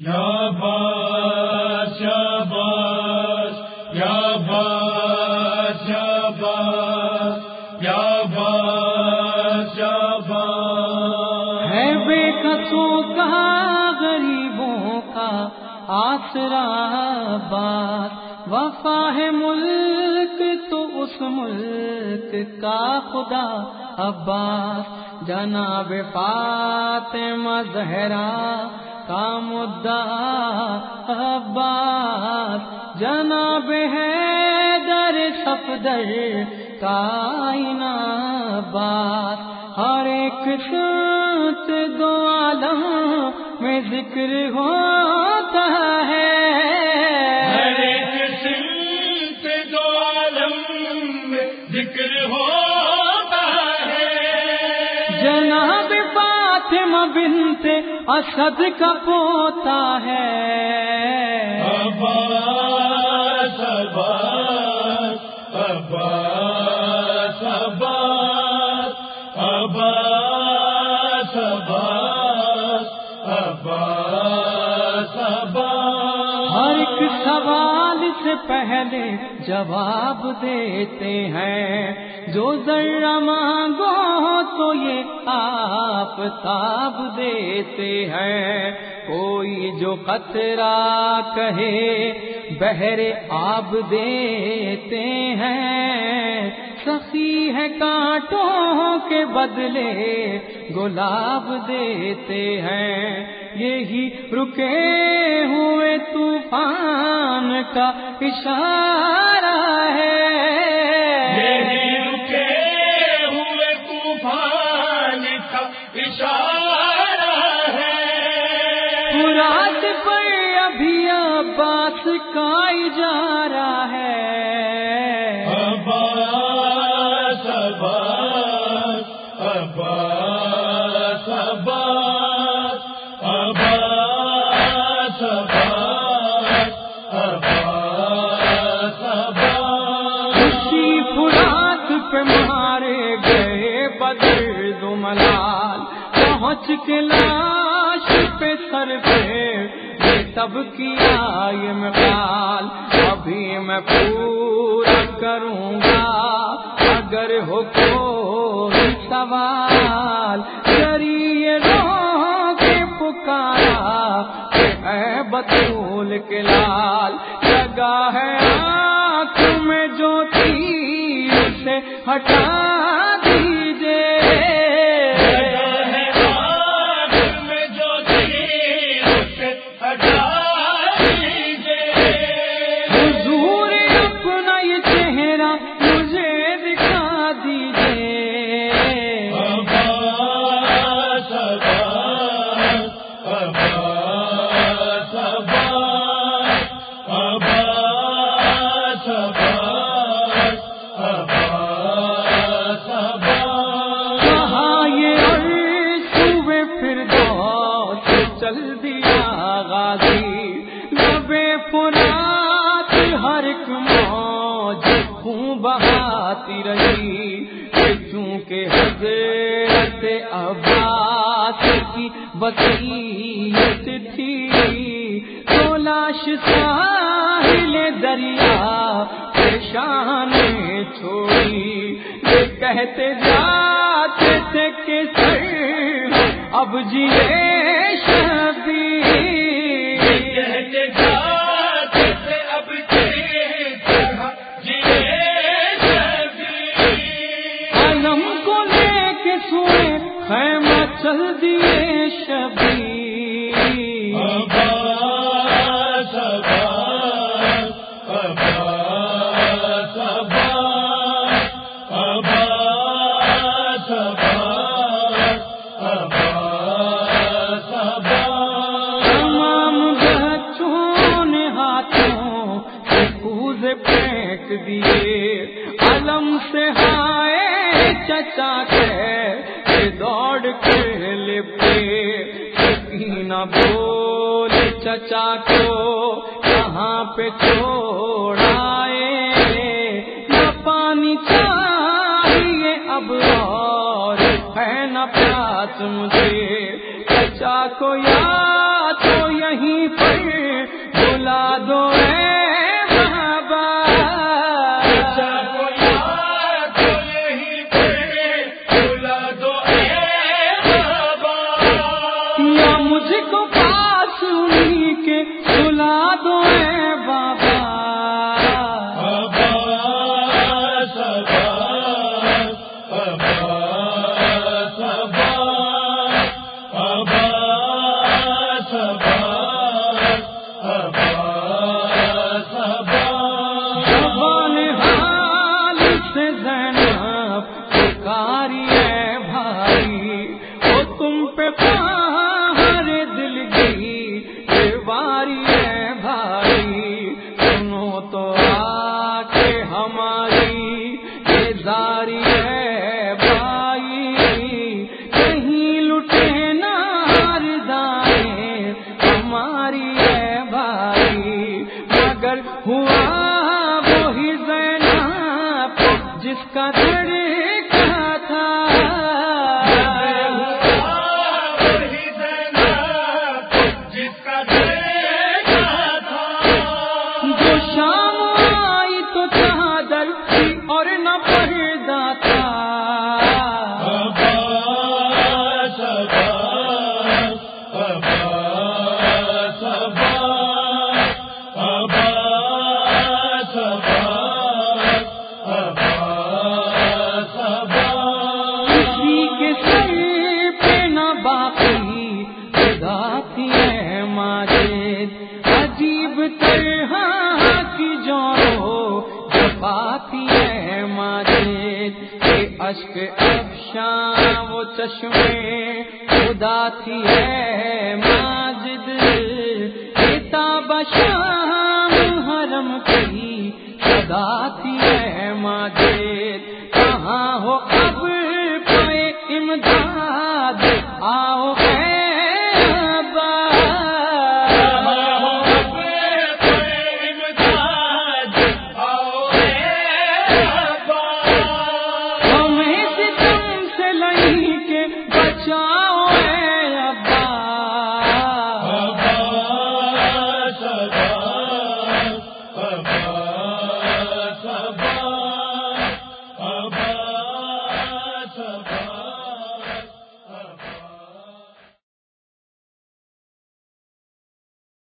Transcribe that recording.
یا یا یا یا یا یا ہے بے کسوں کا، غریبوں کا آسرا بات وفا ہے ملک تو اس ملک کا خدا عباس۔ جناب فاطمہ زہرا کا مدعا عباس جناب ہے در سفدر کائنا بات ہر ایک سنت دو عالم میں ذکر ہوتا ہے۔ بنت اسد کا پوتا ہے۔ عباس عباس عباس عباس عباس عباس عباس عباس ہر ایک سوال سے پہلے جواب دیتے ہیں۔ جو ذرا مانگو تو یہ آپ تاب دیتے ہیں۔ کوئی جو قطرہ کہے بہر آب دیتے ہیں۔ سخی ہے کانٹوں کے بدلے گلاب دیتے ہیں۔ یہی رکے ہوئے طوفان کا اشارہ ہے۔ یہی رکے ہوئے طوفان کا اشارہ ہے۔ مراد پر ابھی عباس کا اجارہ ہے۔ بدر ملال، پہنچ کے لاش پہ سر پہ یہ تب کیا یہ مقال ابھی میں پورا کروں گا۔ اگر ہو کوئی سوال ذریعے رو کے پکارا اے بطول کے لال لگا ہے آنکھ میں جو تیر سے ہٹا۔ حضرت عباس کی وسیعت تھی۔ تو لاش ساحل دریا پریشان چھوڑی۔ یہ کہتے جاتے تھے کہ سر اب جیے شبی کے سوئے خیمہ چل دیے شبی عباس عباس عباس عباس عباس عباس عباس عباس تمام بچوں نے ہاتھوں سے کوزے پھینک دیے علم سے ہائے چچا کے دوڑ کے لپے سکینہ بول چچا کو کہاں پہ چھوڑائے نہ پانی چاہیے، اب اور ہے نہ پیاس مجھے۔ چچا کو یا تو یہیں کہ ہماری، یہ زاری ہے بھائی۔ کہیں لٹے نہ ردائیں ہماری ہے بھائی۔ مگر ہوا وہی زینب، جس کا دڑ کو چاہ مشک افشان وہ چشمے، خدا تھی ہے ماجد۔ کتاب شام، حرم کی، خدا تھی ہے ماجد۔